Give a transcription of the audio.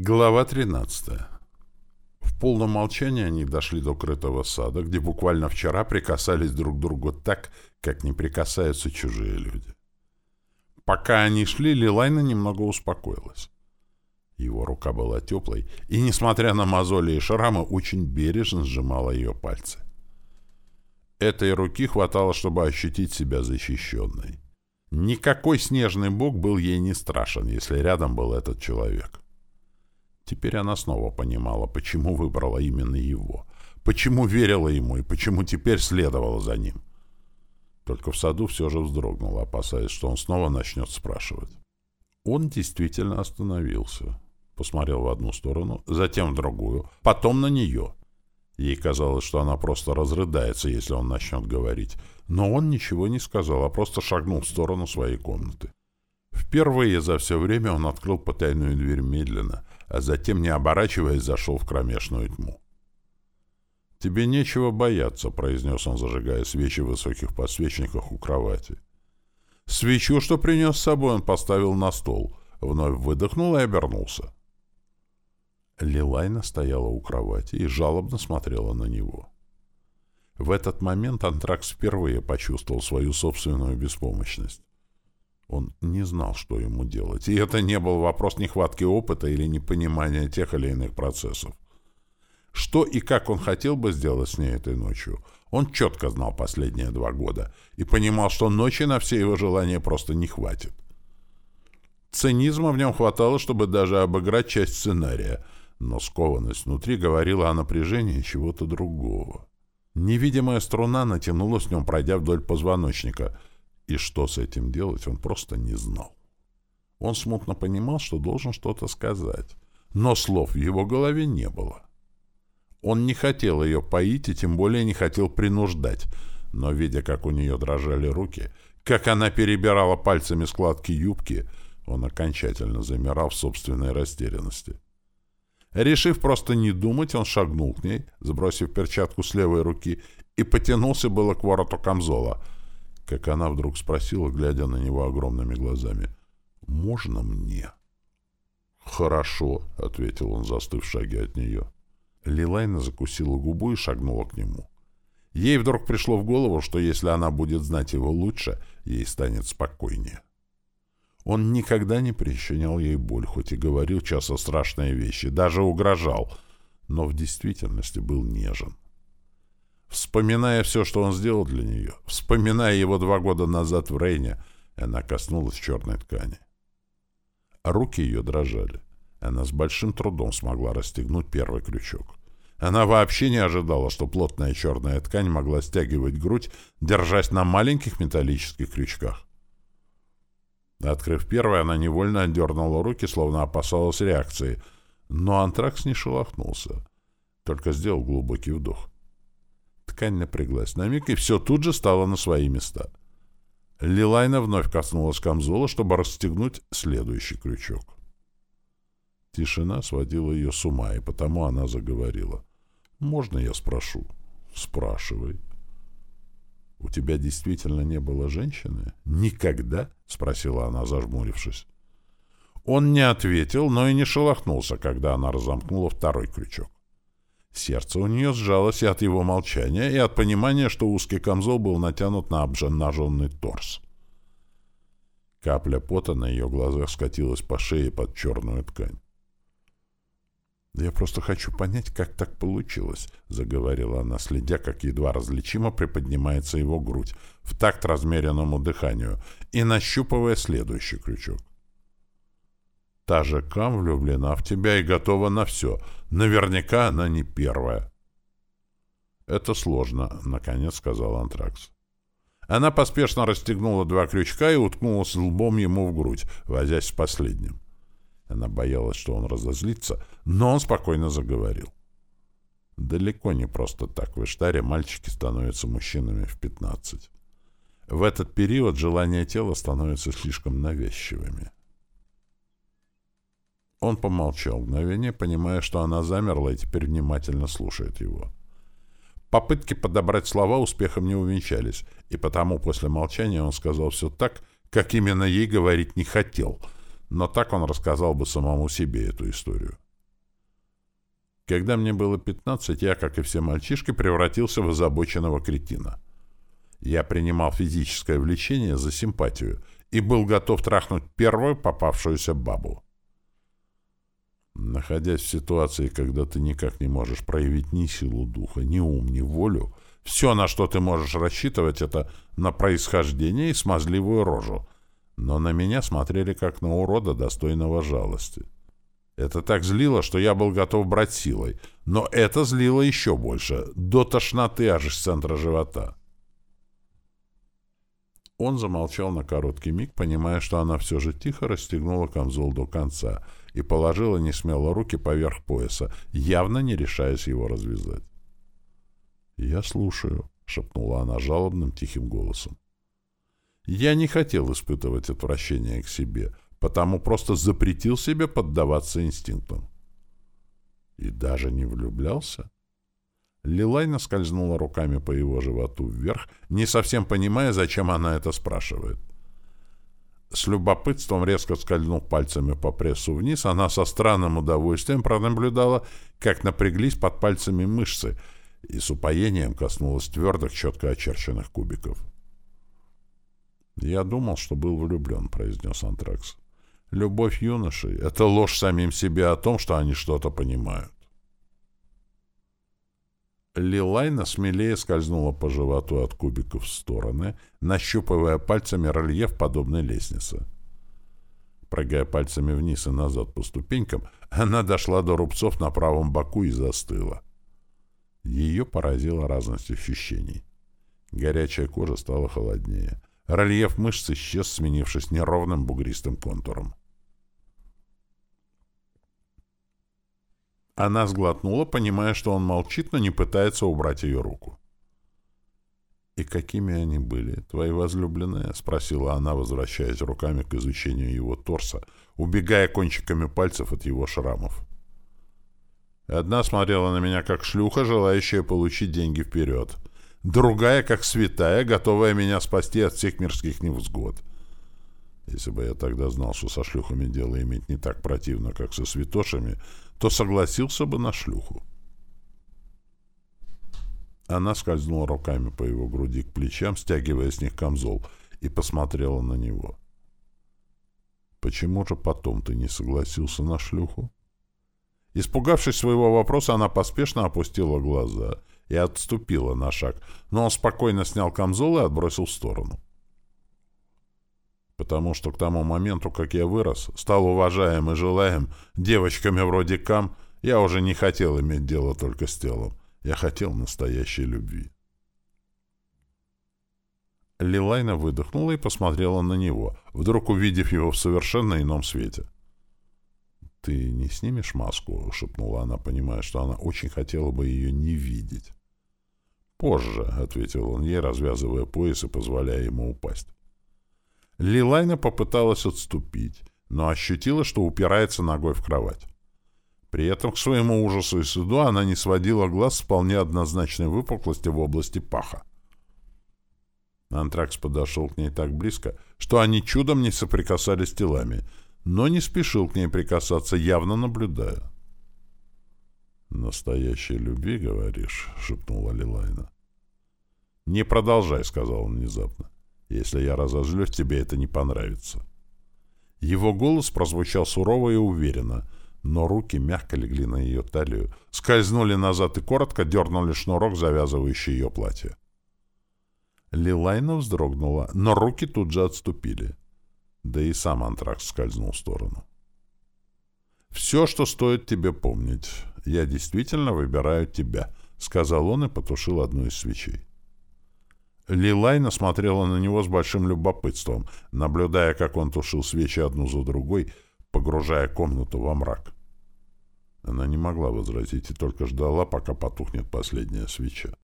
Глава 13. В полном молчании они дошли до крытого сада, где буквально вчера прикасались друг к другу так, как не прикасаются чужие люди. Пока они шли, Лилайна немного успокоилась. Его рука была теплой, и, несмотря на мозоли и шрамы, очень бережно сжимала ее пальцы. Этой руки хватало, чтобы ощутить себя защищенной. Никакой снежный бог был ей не страшен, если рядом был этот человек. Теперь она снова понимала, почему выбрала именно его, почему верила ему и почему теперь следовала за ним. Только в саду все же вздрогнула, опасаясь, что он снова начнет спрашивать. Он действительно остановился. Посмотрел в одну сторону, затем в другую, потом на нее. Ей казалось, что она просто разрыдается, если он начнет говорить. Но он ничего не сказал, а просто шагнул в сторону своей комнаты. Впервые за все время он открыл потайную дверь медленно, а затем, не оборачиваясь, зашел в кромешную тьму. «Тебе нечего бояться», — произнес он, зажигая свечи в высоких подсвечниках у кровати. Свечу, что принес с собой, он поставил на стол, вновь выдохнул и обернулся. Лилайна стояла у кровати и жалобно смотрела на него. В этот момент Антракс впервые почувствовал свою собственную беспомощность. Он не знал, что ему делать, и это не был вопрос нехватки опыта или непонимания тех или иных процессов. Что и как он хотел бы сделать с ней этой ночью, он четко знал последние два года и понимал, что ночи на все его желания просто не хватит. Цинизма в нем хватало, чтобы даже обыграть часть сценария — но скованность внутри говорила о напряжении чего-то другого. Невидимая струна натянулась в нем, пройдя вдоль позвоночника, и что с этим делать, он просто не знал. Он смутно понимал, что должен что-то сказать, но слов в его голове не было. Он не хотел ее поить и тем более не хотел принуждать, но, видя, как у нее дрожали руки, как она перебирала пальцами складки юбки, он окончательно замирал в собственной растерянности. Решив просто не думать, он шагнул к ней, сбросив перчатку с левой руки, и потянулся было к вороту камзола, как она вдруг спросила, глядя на него огромными глазами, «Можно мне?» «Хорошо», — ответил он, застыв в шаге от нее. Лилайна закусила губу и шагнула к нему. Ей вдруг пришло в голову, что если она будет знать его лучше, ей станет спокойнее. Он никогда не причинял ей боль, хоть и говорил часто страшные вещи, даже угрожал, но в действительности был нежен. Вспоминая все, что он сделал для нее, вспоминая его два года назад в Рейне, она коснулась черной ткани. Руки ее дрожали. Она с большим трудом смогла расстегнуть первый крючок. Она вообще не ожидала, что плотная черная ткань могла стягивать грудь, держась на маленьких металлических крючках. Открыв первый, она невольно отдернула руки, словно опасалась реакции. Но антракс не шелохнулся, только сделал глубокий вдох. Ткань напряглась на миг, и все тут же стало на свои места. Лилайна вновь коснулась камзола, чтобы расстегнуть следующий крючок. Тишина сводила ее с ума, и потому она заговорила. «Можно я спрошу?» «Спрашивай». «У тебя действительно не было женщины?» «Никогда?» — спросила она, зажмурившись. Он не ответил, но и не шелохнулся, когда она разомкнула второй крючок. Сердце у нее сжалось и от его молчания, и от понимания, что узкий камзол был натянут на обнаженный торс. Капля пота на ее глазах скатилась по шее под черную ткань. «Я просто хочу понять, как так получилось», — заговорила она, следя, как едва различимо приподнимается его грудь в такт размеренному дыханию и нащупывая следующий крючок. «Та же Кам влюблена в тебя и готова на все. Наверняка она не первая». «Это сложно», — наконец сказал Антракс. Она поспешно расстегнула два крючка и уткнулась лбом ему в грудь, возясь с последним. Она боялась, что он разозлится, но он спокойно заговорил. Далеко не просто так в Иштаре мальчики становятся мужчинами в 15. В этот период желания тела становятся слишком навязчивыми. Он помолчал мгновение, понимая, что она замерла и теперь внимательно слушает его. Попытки подобрать слова успехом не увенчались, и потому после молчания он сказал все так, как именно ей говорить не хотел — но так он рассказал бы самому себе эту историю. Когда мне было 15, я, как и все мальчишки, превратился в озабоченного кретина. Я принимал физическое влечение за симпатию и был готов трахнуть первую попавшуюся бабу. Находясь в ситуации, когда ты никак не можешь проявить ни силу духа, ни ум, ни волю, все, на что ты можешь рассчитывать, это на происхождение и смазливую рожу. Но на меня смотрели как на урода, достойного жалости. Это так злило, что я был готов брать силой. Но это злило еще больше, до тошноты аж из центра живота. Он замолчал на короткий миг, понимая, что она все же тихо расстегнула камзол до конца и положила несмело руки поверх пояса, явно не решаясь его развязать. «Я слушаю», — шепнула она жалобным тихим голосом. Я не хотел испытывать отвращение к себе, потому просто запретил себе поддаваться инстинктам. И даже не влюблялся. Лилайна скользнула руками по его животу вверх, не совсем понимая, зачем она это спрашивает. С любопытством резко скользнув пальцами по прессу вниз, она со странным удовольствием пронаблюдала, как напряглись под пальцами мышцы, и с упоением коснулась твердых, четко очерченных кубиков. «Я думал, что был влюблен», — произнес Антракс. «Любовь юношей — это ложь самим себе о том, что они что-то понимают». Лилайна смелее скользнула по животу от кубиков в стороны, нащупывая пальцами рельеф подобной лестницы. Прыгая пальцами вниз и назад по ступенькам, она дошла до рубцов на правом боку и застыла. Ее поразила разность ощущений. Горячая кожа стала холоднее. Рельеф мышц исчез, сменившись неровным бугристым контуром. Она сглотнула, понимая, что он молчит, но не пытается убрать ее руку. «И какими они были, твои возлюбленные?» — спросила она, возвращаясь руками к изучению его торса, убегая кончиками пальцев от его шрамов. Одна смотрела на меня как шлюха, желающая получить деньги вперед. Другая, как святая, готовая меня спасти от всех мирских невзгод. Если бы я тогда знал, что со шлюхами дело иметь не так противно, как со святошами, то согласился бы на шлюху. Она скользнула руками по его груди к плечам, стягивая с них камзол, и посмотрела на него. «Почему же потом ты не согласился на шлюху?» Испугавшись своего вопроса, она поспешно опустила глаза и отступила на шаг, но он спокойно снял камзол и отбросил в сторону потому что к тому моменту, как я вырос, стал уважаем и желаем девочками вроде Кам, я уже не хотел иметь дело только с телом. Я хотел настоящей любви. Лилайна выдохнула и посмотрела на него, вдруг увидев его в совершенно ином свете. «Ты не снимешь маску?» — шепнула она, понимая, что она очень хотела бы ее не видеть. «Позже», — ответил он ей, развязывая пояс и позволяя ему упасть. Лилайна попыталась отступить, но ощутила, что упирается ногой в кровать. При этом, к своему ужасу и суду, она не сводила глаз с вполне однозначной выпуклости в области паха. Антракс подошел к ней так близко, что они чудом не соприкасались телами, но не спешил к ней прикасаться, явно наблюдая. «Настоящей любви, говоришь?» — шепнула Лилайна. «Не продолжай», — сказал он внезапно. Если я разозлюсь, тебе это не понравится. Его голос прозвучал сурово и уверенно, но руки мягко легли на ее талию, скользнули назад и коротко дернули шнурок, завязывающий ее платье. Лилайна вздрогнула, но руки тут же отступили. Да и сам антракт скользнул в сторону. «Все, что стоит тебе помнить. Я действительно выбираю тебя», — сказал он и потушил одну из свечей. Лилайна смотрела на него с большим любопытством, наблюдая, как он тушил свечи одну за другой, погружая комнату во мрак. Она не могла возразить и только ждала, пока потухнет последняя свеча.